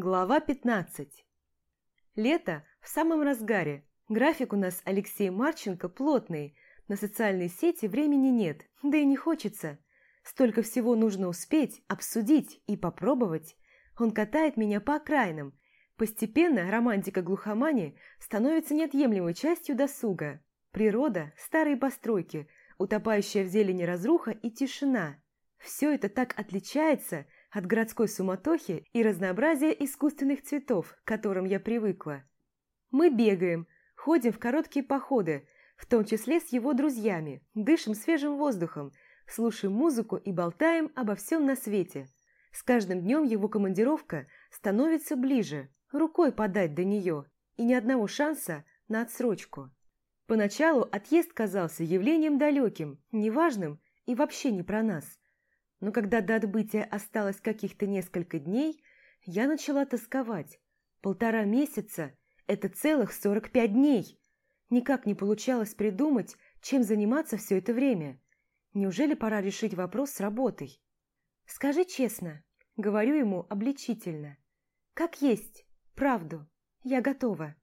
Глава 15 Лето в самом разгаре. График у нас Алексей Марченко плотный. На социальные сети времени нет, да и не хочется. Столько всего нужно успеть, обсудить и попробовать. Он катает меня по окраинам. Постепенно романтика глухомани становится неотъемлемой частью досуга. Природа, старые постройки, утопающая в зелени разруха и тишина. Все это так отличается – от городской суматохи и разнообразия искусственных цветов, к которым я привыкла. Мы бегаем, ходим в короткие походы, в том числе с его друзьями, дышим свежим воздухом, слушаем музыку и болтаем обо всем на свете. С каждым днем его командировка становится ближе, рукой подать до нее, и ни одного шанса на отсрочку. Поначалу отъезд казался явлением далеким, неважным и вообще не про нас. Но когда до отбытия осталось каких-то несколько дней, я начала тосковать. Полтора месяца – это целых сорок пять дней. Никак не получалось придумать, чем заниматься все это время. Неужели пора решить вопрос с работой? Скажи честно, говорю ему обличительно. Как есть, правду, я готова.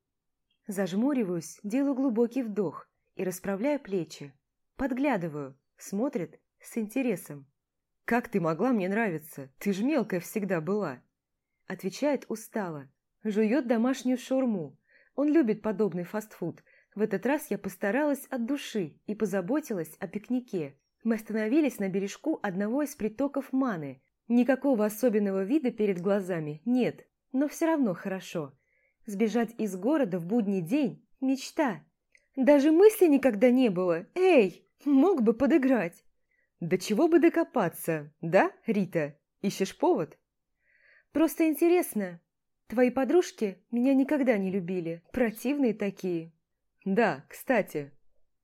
Зажмуриваюсь, делаю глубокий вдох и расправляю плечи. Подглядываю, смотрит с интересом. «Как ты могла мне нравиться? Ты ж мелкая всегда была!» Отвечает устало. Жует домашнюю шаурму. Он любит подобный фастфуд. В этот раз я постаралась от души и позаботилась о пикнике. Мы остановились на бережку одного из притоков Маны. Никакого особенного вида перед глазами нет, но все равно хорошо. Сбежать из города в будний день – мечта. Даже мысли никогда не было. Эй, мог бы подыграть. «Да чего бы докопаться, да, Рита? Ищешь повод?» «Просто интересно. Твои подружки меня никогда не любили, противные такие». «Да, кстати».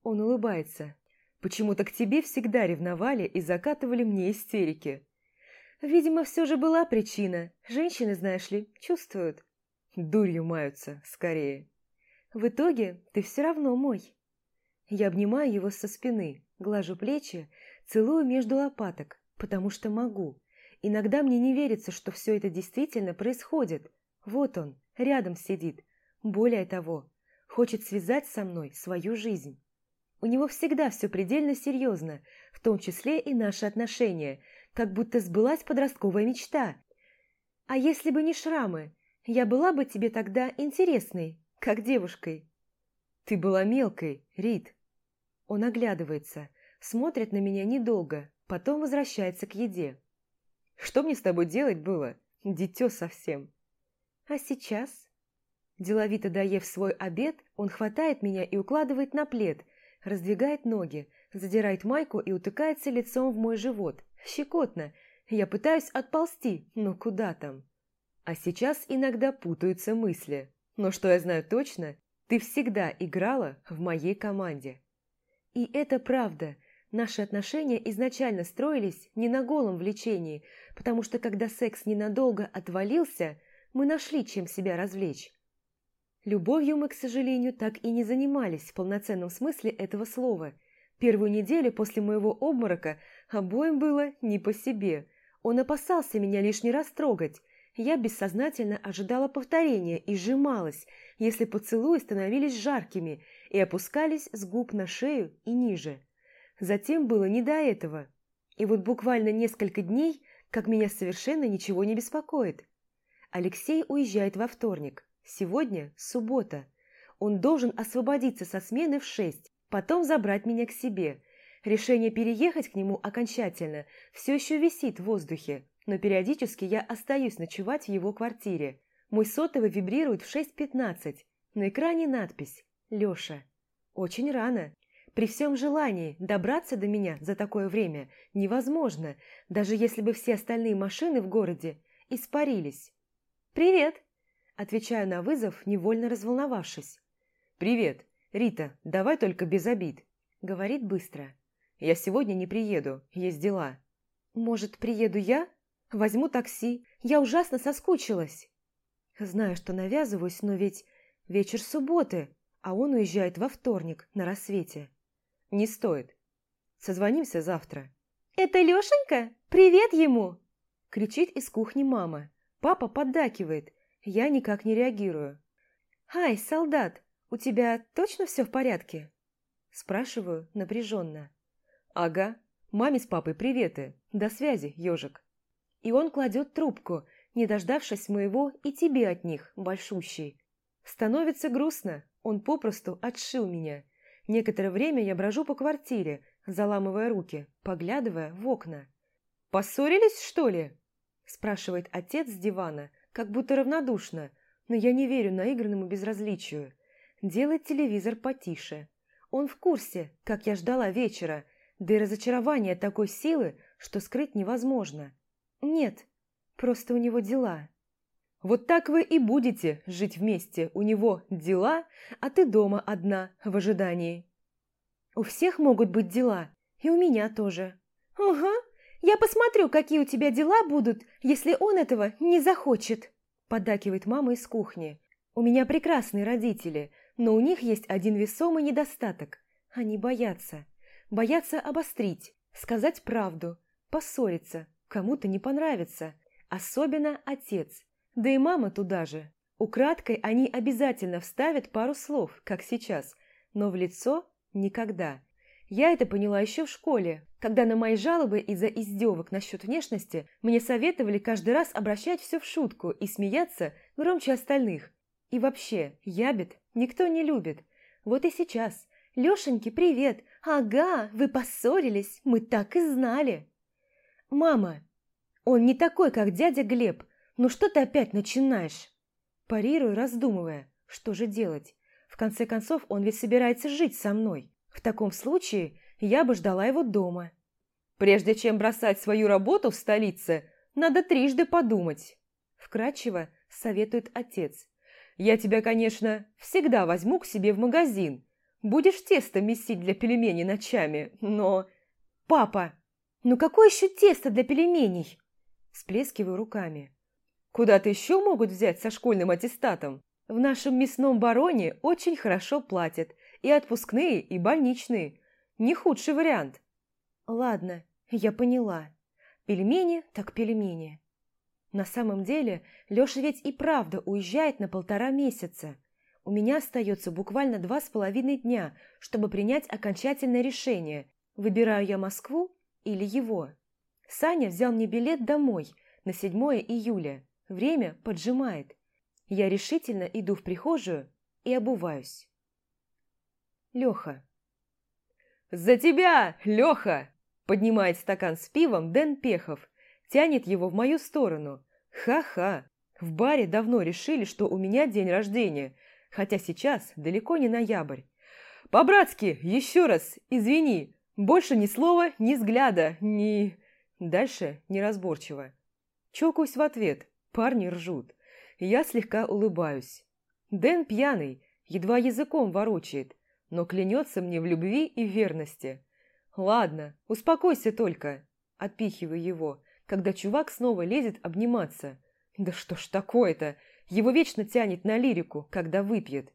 Он улыбается. «Почему-то к тебе всегда ревновали и закатывали мне истерики». «Видимо, все же была причина. Женщины, знаешь ли, чувствуют». «Дурью маются, скорее». «В итоге ты все равно мой». Я обнимаю его со спины, глажу плечи, Целую между лопаток, потому что могу. Иногда мне не верится, что все это действительно происходит. Вот он, рядом сидит. Более того, хочет связать со мной свою жизнь. У него всегда все предельно серьезно, в том числе и наши отношения, как будто сбылась подростковая мечта. А если бы не шрамы, я была бы тебе тогда интересной, как девушкой. Ты была мелкой, Рит. Он оглядывается – Смотрит на меня недолго, потом возвращается к еде. Что мне с тобой делать было? Дитё совсем. А сейчас? Деловито доев свой обед, он хватает меня и укладывает на плед, раздвигает ноги, задирает майку и утыкается лицом в мой живот. Щекотно. Я пытаюсь отползти, но куда там? А сейчас иногда путаются мысли. Но что я знаю точно, ты всегда играла в моей команде. И это правда – Наши отношения изначально строились не на голом влечении, потому что когда секс ненадолго отвалился, мы нашли, чем себя развлечь. Любовью мы, к сожалению, так и не занимались в полноценном смысле этого слова. Первую неделю после моего обморока обоим было не по себе. Он опасался меня лишний раз трогать. Я бессознательно ожидала повторения и сжималась, если поцелуи становились жаркими и опускались с губ на шею и ниже. Затем было не до этого. И вот буквально несколько дней, как меня совершенно ничего не беспокоит. Алексей уезжает во вторник. Сегодня суббота. Он должен освободиться со смены в шесть, потом забрать меня к себе. Решение переехать к нему окончательно все еще висит в воздухе, но периодически я остаюсь ночевать в его квартире. Мой сотовый вибрирует в 6.15. На экране надпись «Леша». Очень рано. При всем желании добраться до меня за такое время невозможно, даже если бы все остальные машины в городе испарились. «Привет!» – отвечаю на вызов, невольно разволновавшись. «Привет! Рита, давай только без обид!» – говорит быстро. «Я сегодня не приеду, есть дела». «Может, приеду я? Возьму такси. Я ужасно соскучилась!» Знаю, что навязываюсь, но ведь вечер субботы, а он уезжает во вторник на рассвете. «Не стоит. Созвонимся завтра». «Это Лешенька? Привет ему!» Кричит из кухни мама. Папа поддакивает. Я никак не реагирую. «Ай, солдат, у тебя точно все в порядке?» Спрашиваю напряженно. «Ага. Маме с папой приветы. До связи, ежик». И он кладет трубку, не дождавшись моего и тебе от них, большущий. Становится грустно, он попросту отшил меня. Некоторое время я брожу по квартире, заламывая руки, поглядывая в окна. «Поссорились, что ли?» спрашивает отец с дивана, как будто равнодушно, но я не верю наигранному безразличию. Делает телевизор потише. Он в курсе, как я ждала вечера, да и разочарование такой силы, что скрыть невозможно. Нет, просто у него дела. Вот так вы и будете жить вместе. У него дела, а ты дома одна в ожидании. У всех могут быть дела, и у меня тоже. Ага, я посмотрю, какие у тебя дела будут, если он этого не захочет. Поддакивает мама из кухни. У меня прекрасные родители, но у них есть один весомый недостаток. Они боятся. Боятся обострить, сказать правду, поссориться, кому-то не понравится. Особенно отец. Да и мама туда же. Украдкой они обязательно вставят пару слов, как сейчас, но в лицо никогда. Я это поняла еще в школе, когда на мои жалобы из-за издевок насчет внешности мне советовали каждый раз обращать все в шутку и смеяться громче остальных. И вообще, ябед никто не любит. Вот и сейчас. Лешеньке привет. Ага, вы поссорились, мы так и знали. Мама, он не такой, как дядя Глеб. Ну что ты опять начинаешь? Парирую, раздумывая, что же делать. В конце концов, он ведь собирается жить со мной. В таком случае я бы ждала его дома. Прежде чем бросать свою работу в столице, надо трижды подумать. Вкратчиво советует отец. Я тебя, конечно, всегда возьму к себе в магазин. Будешь тесто месить для пельменей ночами, но... Папа, ну какое еще тесто для пельменей? Сплескиваю руками. Куда-то еще могут взять со школьным аттестатом? В нашем мясном бароне очень хорошо платят. И отпускные, и больничные. Не худший вариант. Ладно, я поняла. Пельмени так пельмени. На самом деле, Леша ведь и правда уезжает на полтора месяца. У меня остается буквально два с половиной дня, чтобы принять окончательное решение, выбираю я Москву или его. Саня взял мне билет домой на 7 июля. Время поджимает. Я решительно иду в прихожую и обуваюсь. Леха. «За тебя, Леха!» Поднимает стакан с пивом Дэн Пехов. Тянет его в мою сторону. Ха-ха! В баре давно решили, что у меня день рождения, хотя сейчас далеко не ноябрь. По-братски, еще раз, извини, больше ни слова, ни взгляда, ни... Дальше неразборчиво. Чокаюсь в ответ, парни ржут. Я слегка улыбаюсь. Дэн пьяный, едва языком ворочает, но клянется мне в любви и верности. Ладно, успокойся только. Отпихиваю его, когда чувак снова лезет обниматься. Да что ж такое-то? Его вечно тянет на лирику, когда выпьет.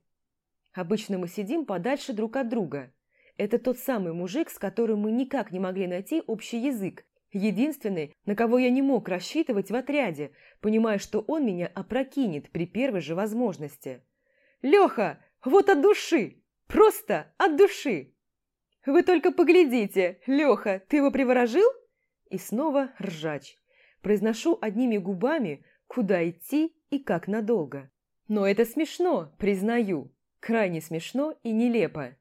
Обычно мы сидим подальше друг от друга. Это тот самый мужик, с которым мы никак не могли найти общий язык. Единственный, на кого я не мог рассчитывать в отряде, понимая, что он меня опрокинет при первой же возможности. «Леха, вот от души! Просто от души!» «Вы только поглядите! Леха, ты его приворожил?» И снова ржач. Произношу одними губами, куда идти и как надолго. Но это смешно, признаю. Крайне смешно и нелепо.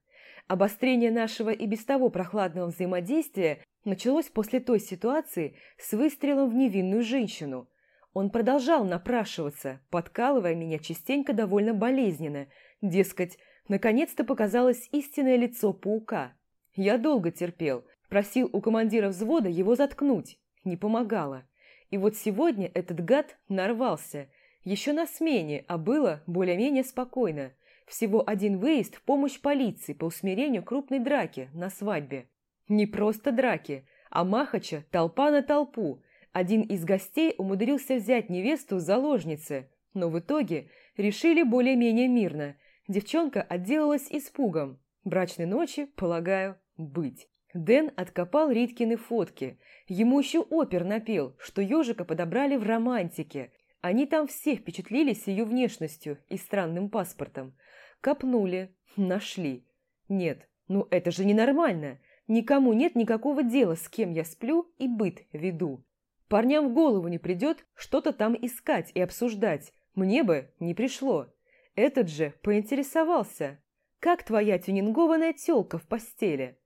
Обострение нашего и без того прохладного взаимодействия началось после той ситуации с выстрелом в невинную женщину. Он продолжал напрашиваться, подкалывая меня частенько довольно болезненно. Дескать, наконец-то показалось истинное лицо паука. Я долго терпел, просил у командира взвода его заткнуть. Не помогало. И вот сегодня этот гад нарвался. Еще на смене, а было более-менее спокойно. Всего один выезд в помощь полиции по усмирению крупной драки на свадьбе. Не просто драки, а махача толпа на толпу. Один из гостей умудрился взять невесту заложницы, но в итоге решили более-менее мирно. Девчонка отделалась испугом. Брачной ночи, полагаю, быть. Дэн откопал Риткины фотки. Ему еще опер напел, что ежика подобрали в романтике. Они там все впечатлились ее внешностью и странным паспортом. Копнули, нашли. Нет, ну это же ненормально. Никому нет никакого дела, с кем я сплю и быт веду. Парням в голову не придет что-то там искать и обсуждать. Мне бы не пришло. Этот же поинтересовался. «Как твоя тюнингованная тёлка в постели?»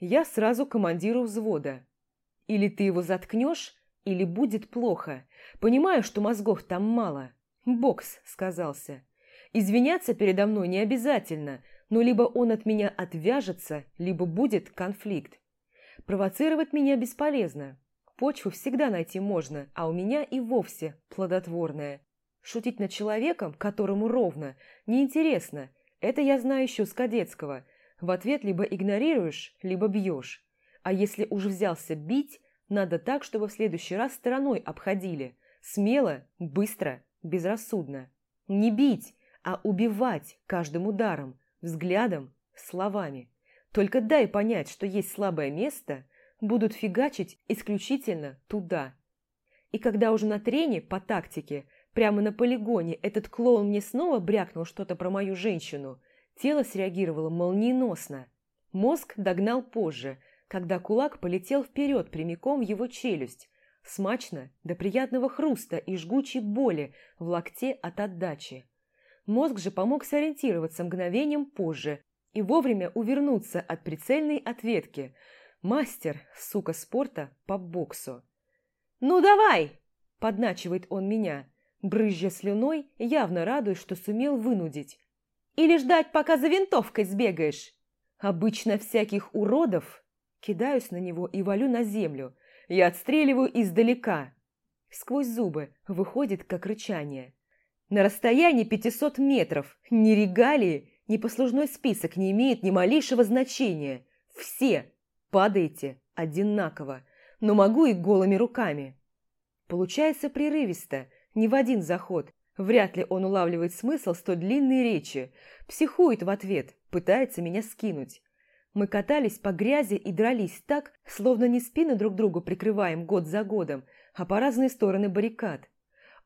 Я сразу командиру взвода. Или ты его заткнешь, или будет плохо. Понимаю, что мозгов там мало. Бокс сказался. Извиняться передо мной не обязательно, но либо он от меня отвяжется, либо будет конфликт. Провоцировать меня бесполезно. Почву всегда найти можно, а у меня и вовсе плодотворная. Шутить над человеком, которому ровно, неинтересно. Это я знаю еще с кадетского. В ответ либо игнорируешь, либо бьешь. А если уж взялся бить, надо так, чтобы в следующий раз стороной обходили. Смело, быстро, безрассудно. Не бить, а убивать каждым ударом, взглядом, словами. Только дай понять, что есть слабое место, будут фигачить исключительно туда. И когда уже на трене по тактике, прямо на полигоне, этот клоун мне снова брякнул что-то про мою женщину, тело среагировало молниеносно. Мозг догнал позже, когда кулак полетел вперед прямиком в его челюсть, смачно до приятного хруста и жгучей боли в локте от отдачи. Мозг же помог сориентироваться мгновением позже и вовремя увернуться от прицельной ответки. Мастер, сука, спорта по боксу. «Ну давай!» – подначивает он меня, брызжа слюной, явно радуясь, что сумел вынудить. «Или ждать, пока за винтовкой сбегаешь?» Обычно всяких уродов кидаюсь на него и валю на землю. Я отстреливаю издалека. Сквозь зубы выходит, как рычание. На расстоянии 500 метров ни регалии, ни послужной список не имеет ни малейшего значения. Все падаете одинаково, но могу и голыми руками. Получается прерывисто, не в один заход. Вряд ли он улавливает смысл столь длинной речи. Психует в ответ, пытается меня скинуть. Мы катались по грязи и дрались так, словно не спины друг другу прикрываем год за годом, а по разные стороны баррикад.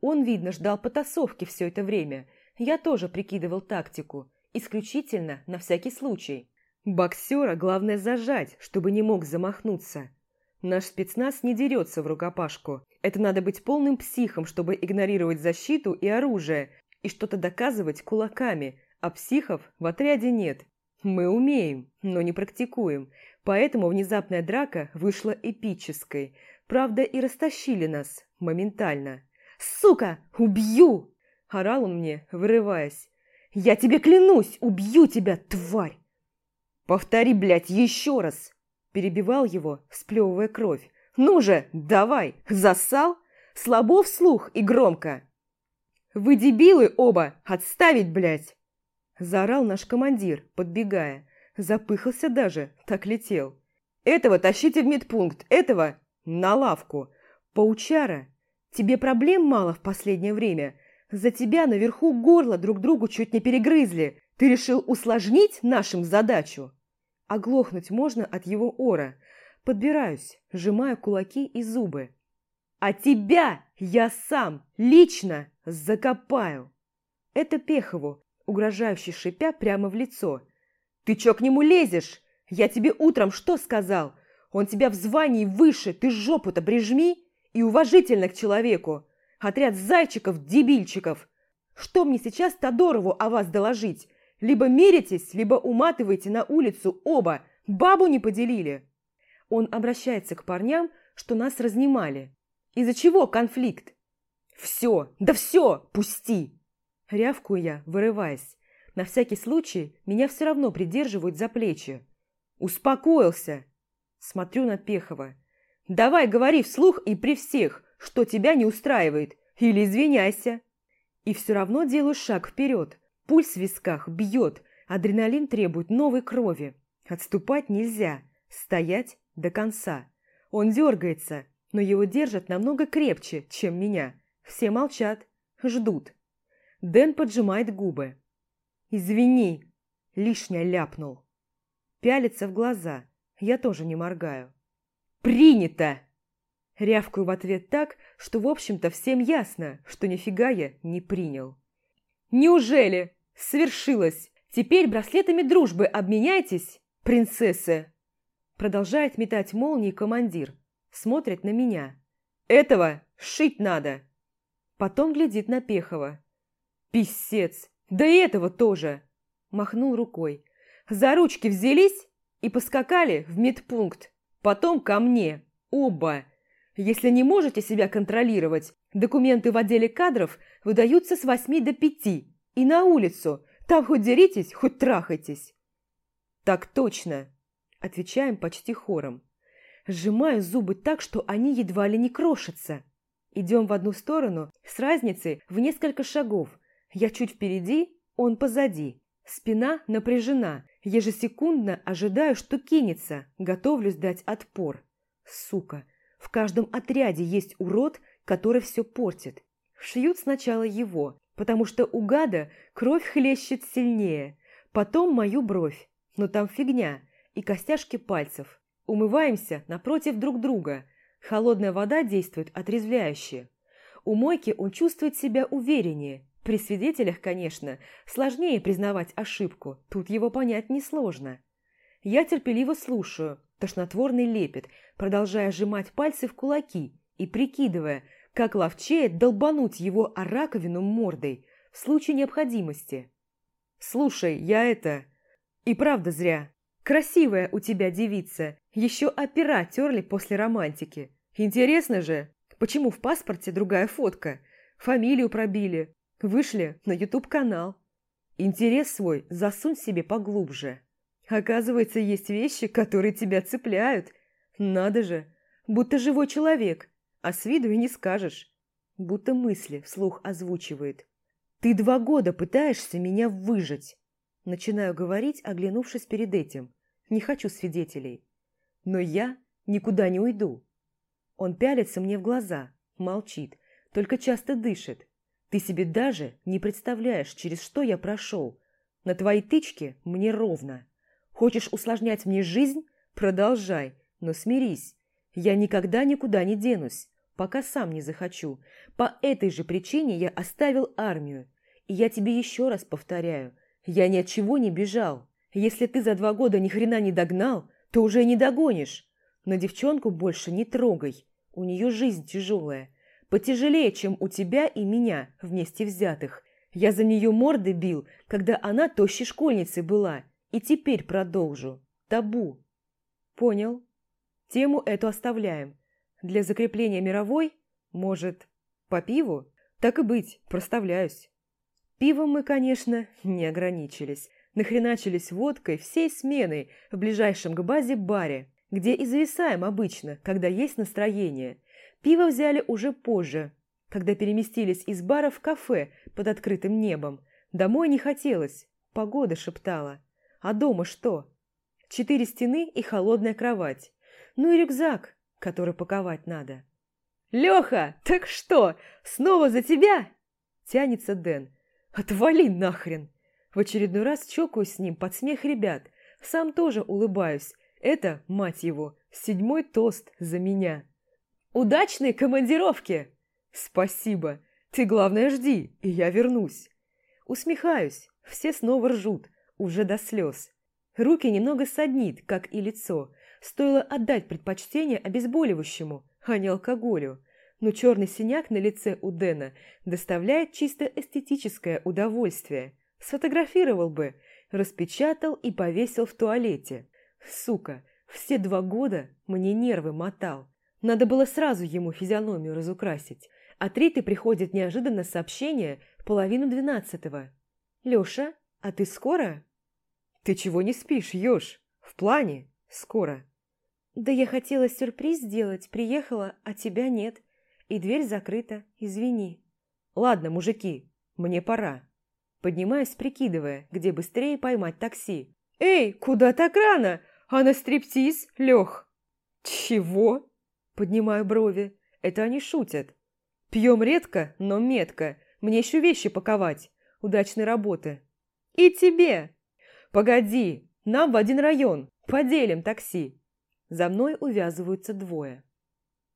Он, видно, ждал потасовки все это время. Я тоже прикидывал тактику. Исключительно на всякий случай. Боксера главное зажать, чтобы не мог замахнуться. Наш спецназ не дерется в рукопашку. Это надо быть полным психом, чтобы игнорировать защиту и оружие, и что-то доказывать кулаками, а психов в отряде нет. Мы умеем, но не практикуем, поэтому внезапная драка вышла эпической. Правда, и растащили нас моментально. «Сука! Убью!» – орал он мне, вырываясь. «Я тебе клянусь, убью тебя, тварь!» «Повтори, блядь, еще раз!» – перебивал его, сплевывая кровь. «Ну же, давай! Засал? Слабо вслух и громко!» «Вы дебилы оба! Отставить, блядь!» Заорал наш командир, подбегая. Запыхался даже, так летел. «Этого тащите в медпункт, этого на лавку! Паучара, Тебе проблем мало в последнее время. За тебя наверху горло друг другу чуть не перегрызли. Ты решил усложнить нашим задачу? Оглохнуть можно от его ора. Подбираюсь, сжимаю кулаки и зубы. А тебя я сам лично закопаю. Это Пехову, угрожающе шипя прямо в лицо. Ты чё к нему лезешь? Я тебе утром что сказал? Он тебя в звании выше, ты жопу-то прижми и уважительно к человеку. Отряд зайчиков-дебильчиков. Что мне сейчас Тодорову о вас доложить? Либо миритесь, либо уматываете на улицу оба. Бабу не поделили. Он обращается к парням, что нас разнимали. Из-за чего конфликт? Все, да все, пусти. Рявкую я, вырываясь. На всякий случай меня все равно придерживают за плечи. Успокоился. Смотрю на Пехова. Давай говори вслух и при всех, что тебя не устраивает, или извиняйся. И все равно делаю шаг вперед. Пульс в висках бьет, адреналин требует новой крови. Отступать нельзя, стоять до конца. Он дергается, но его держат намного крепче, чем меня. Все молчат, ждут. Дэн поджимает губы. «Извини», — лишнее ляпнул. Пялится в глаза, я тоже не моргаю. «Принято!» Рявкаю в ответ так, что, в общем-то, всем ясно, что нифига я не принял. «Неужели? Свершилось! Теперь браслетами дружбы обменяйтесь, принцессы!» Продолжает метать молнии командир. Смотрит на меня. «Этого шить надо!» Потом глядит на Пехова. «Писец! Да и этого тоже!» Махнул рукой. «За ручки взялись и поскакали в медпункт. Потом ко мне. Оба!» Если не можете себя контролировать, документы в отделе кадров выдаются с восьми до пяти. И на улицу. Там хоть деритесь, хоть трахайтесь. Так точно. Отвечаем почти хором. Сжимаю зубы так, что они едва ли не крошатся. Идем в одну сторону с разницей в несколько шагов. Я чуть впереди, он позади. Спина напряжена. Ежесекундно ожидаю, что кинется. Готовлюсь дать отпор. Сука. В каждом отряде есть урод, который все портит. Шьют сначала его, потому что у гада кровь хлещет сильнее, потом мою бровь, но там фигня, и костяшки пальцев. Умываемся напротив друг друга. Холодная вода действует отрезвляюще. У мойки он чувствует себя увереннее. При свидетелях, конечно, сложнее признавать ошибку, тут его понять несложно. Я терпеливо слушаю, тошнотворный лепет, продолжая сжимать пальцы в кулаки и прикидывая, как ловчее долбануть его о раковину мордой в случае необходимости. «Слушай, я это... И правда зря. Красивая у тебя девица. Еще опера терли после романтики. Интересно же, почему в паспорте другая фотка? Фамилию пробили. Вышли на ютуб-канал. Интерес свой засунь себе поглубже». Оказывается, есть вещи, которые тебя цепляют. Надо же, будто живой человек, а с виду и не скажешь. Будто мысли вслух озвучивает. Ты два года пытаешься меня выжить. Начинаю говорить, оглянувшись перед этим. Не хочу свидетелей. Но я никуда не уйду. Он пялится мне в глаза, молчит, только часто дышит. Ты себе даже не представляешь, через что я прошел. На твои тычки мне ровно. Хочешь усложнять мне жизнь? Продолжай, но смирись. Я никогда никуда не денусь, пока сам не захочу. По этой же причине я оставил армию. И я тебе еще раз повторяю, я ни от чего не бежал. Если ты за два года ни хрена не догнал, то уже не догонишь. Но девчонку больше не трогай. У нее жизнь тяжелая. Потяжелее, чем у тебя и меня вместе взятых. Я за нее морды бил, когда она тощей школьницей была. И теперь продолжу. Табу. Понял. Тему эту оставляем. Для закрепления мировой, может, по пиву? Так и быть, проставляюсь. Пивом мы, конечно, не ограничились. Нахреначились водкой всей сменой в ближайшем к базе баре, где и зависаем обычно, когда есть настроение. Пиво взяли уже позже, когда переместились из бара в кафе под открытым небом. Домой не хотелось, погода шептала. А дома что? Четыре стены и холодная кровать. Ну и рюкзак, который паковать надо. «Леха, так что, снова за тебя?» Тянется Дэн. «Отвали нахрен!» В очередной раз чокаюсь с ним под смех ребят. Сам тоже улыбаюсь. Это, мать его, седьмой тост за меня. «Удачной командировки!» «Спасибо. Ты, главное, жди, и я вернусь». Усмехаюсь. Все снова ржут уже до слез. Руки немного саднит, как и лицо. Стоило отдать предпочтение обезболивающему, а не алкоголю. Но черный синяк на лице у Дэна доставляет чисто эстетическое удовольствие. Сфотографировал бы, распечатал и повесил в туалете. Сука, все два года мне нервы мотал. Надо было сразу ему физиономию разукрасить. От Риты приходит неожиданно сообщение в половину двенадцатого. «Лёша, а ты скоро?» «Ты чего не спишь, Ёж? В плане? Скоро». «Да я хотела сюрприз сделать, приехала, а тебя нет. И дверь закрыта, извини». «Ладно, мужики, мне пора». Поднимаюсь, прикидывая, где быстрее поймать такси. «Эй, куда так рано? А на стриптиз, Лёх?» «Чего?» Поднимаю брови. Это они шутят. «Пьем редко, но метко. Мне еще вещи паковать. Удачной работы». «И тебе!» «Погоди, нам в один район, поделим такси». За мной увязываются двое.